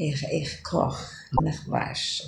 eigen, eigen kracht en.